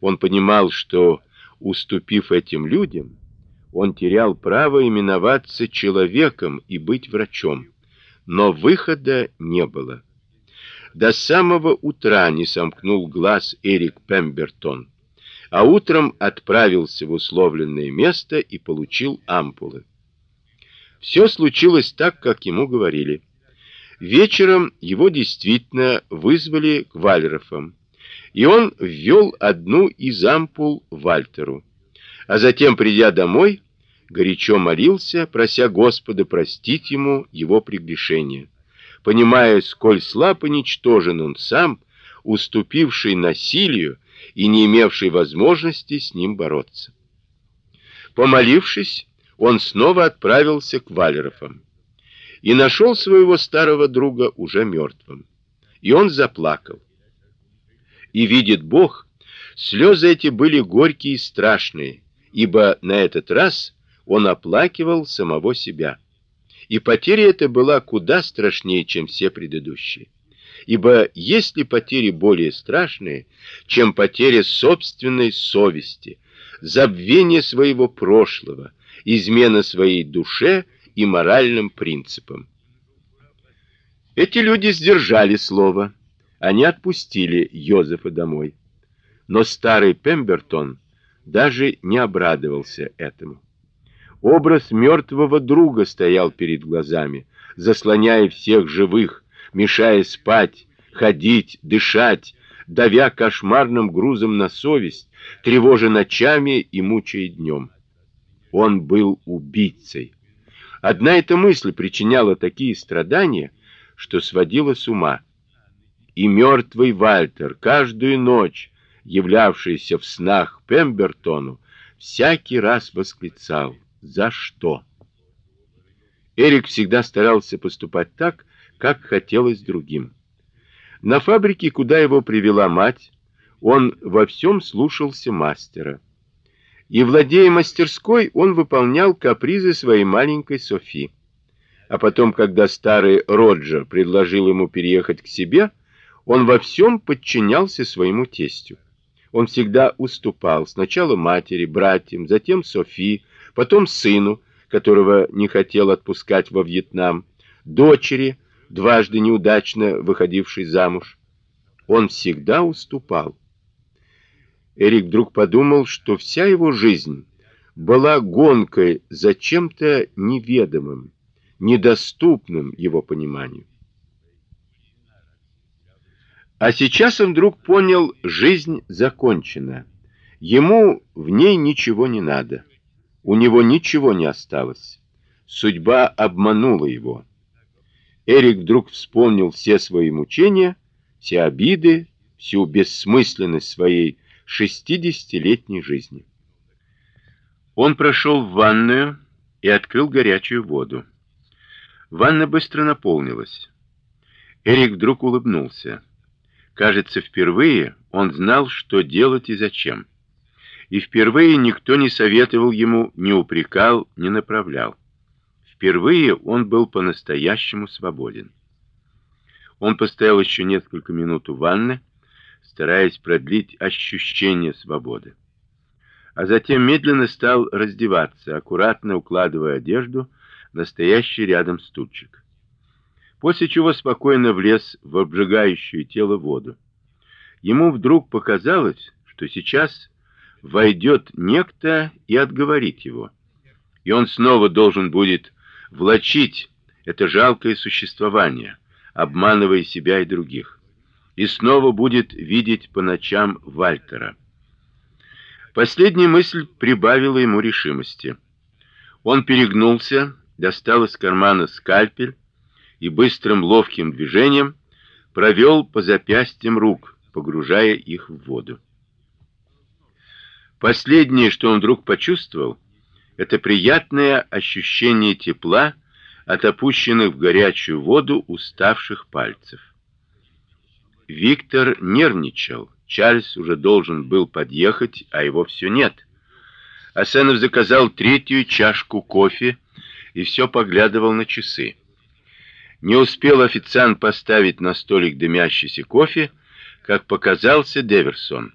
Он понимал, что уступив этим людям, он терял право именоваться человеком и быть врачом. Но выхода не было. До самого утра не сомкнул глаз Эрик Пембертон, а утром отправился в условленное место и получил ампулы. Все случилось так, как ему говорили. Вечером его действительно вызвали к Вальрофам, и он ввел одну из ампул Вальтеру. А затем, придя домой, горячо молился, прося Господа простить ему его прегрешения, понимая, сколь слаб и ничтожен он сам, уступивший насилию и не имевший возможности с ним бороться. Помолившись, он снова отправился к Валеровым и нашел своего старого друга уже мертвым. И он заплакал. И видит Бог, слезы эти были горькие и страшные, ибо на этот раз он оплакивал самого себя. И потеря эта была куда страшнее, чем все предыдущие. Ибо есть ли потери более страшные, чем потеря собственной совести, забвение своего прошлого, измена своей душе и моральным принципам. Эти люди сдержали слово. Они отпустили Йозефа домой. Но старый Пембертон даже не обрадовался этому. Образ мертвого друга стоял перед глазами, заслоняя всех живых, мешая спать, ходить, дышать, давя кошмарным грузом на совесть, тревожа ночами и мучая днем. Он был убийцей. Одна эта мысль причиняла такие страдания, что сводила с ума. И мертвый Вальтер каждую ночь, являвшийся в снах Пембертону, всякий раз восклицал: "За что?" Эрик всегда старался поступать так, как хотелось другим. На фабрике, куда его привела мать, он во всем слушался мастера и владея мастерской, он выполнял капризы своей маленькой Софи. А потом, когда старый Роджер предложил ему переехать к себе, он во всем подчинялся своему тестю. Он всегда уступал сначала матери, братьям, затем Софи, потом сыну, которого не хотел отпускать во Вьетнам, дочери, дважды неудачно выходившей замуж. Он всегда уступал. Эрик вдруг подумал, что вся его жизнь была гонкой за чем-то неведомым, недоступным его пониманию. А сейчас он вдруг понял, жизнь закончена. Ему в ней ничего не надо. У него ничего не осталось. Судьба обманула его. Эрик вдруг вспомнил все свои мучения, все обиды, всю бессмысленность своей шестидесятилетней жизни. Он прошел в ванную и открыл горячую воду. Ванна быстро наполнилась. Эрик вдруг улыбнулся. Кажется, впервые он знал, что делать и зачем. И впервые никто не советовал ему, не упрекал, не направлял. Впервые он был по-настоящему свободен. Он постоял еще несколько минут у ванны, стараясь продлить ощущение свободы. А затем медленно стал раздеваться, аккуратно укладывая одежду на стоящий рядом стульчик. После чего спокойно влез в обжигающую тело воду. Ему вдруг показалось, что сейчас войдет некто и отговорит его. И он снова должен будет влачить это жалкое существование, обманывая себя и других и снова будет видеть по ночам Вальтера. Последняя мысль прибавила ему решимости. Он перегнулся, достал из кармана скальпель и быстрым ловким движением провел по запястьям рук, погружая их в воду. Последнее, что он вдруг почувствовал, это приятное ощущение тепла от опущенных в горячую воду уставших пальцев. Виктор нервничал. Чарльз уже должен был подъехать, а его все нет. Асенов заказал третью чашку кофе и все поглядывал на часы. Не успел официант поставить на столик дымящийся кофе, как показался Деверсон.